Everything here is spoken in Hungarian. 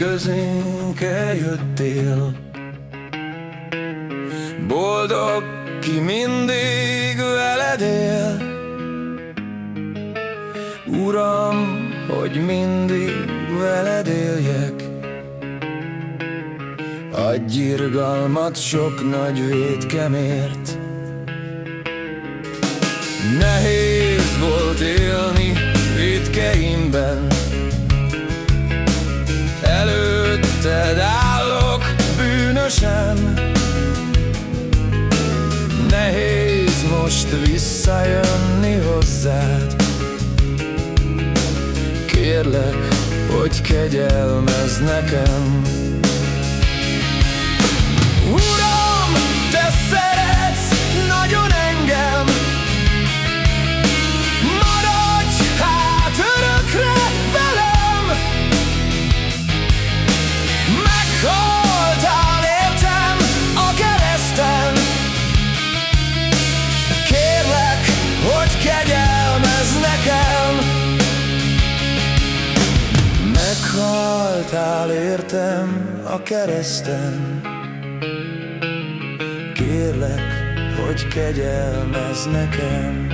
közénk eljöttél. Boldog, ki mindig veled él. Uram, hogy mindig veled éljek. Adj irgalmat sok nagy védkemért. Nehéz volt élni védkeimben most visszajönni hozzád. Kérlek, hogy kegyelmez nekem Meghaltál értem a kereszten. Kérlek, hogy kegyelmez nekem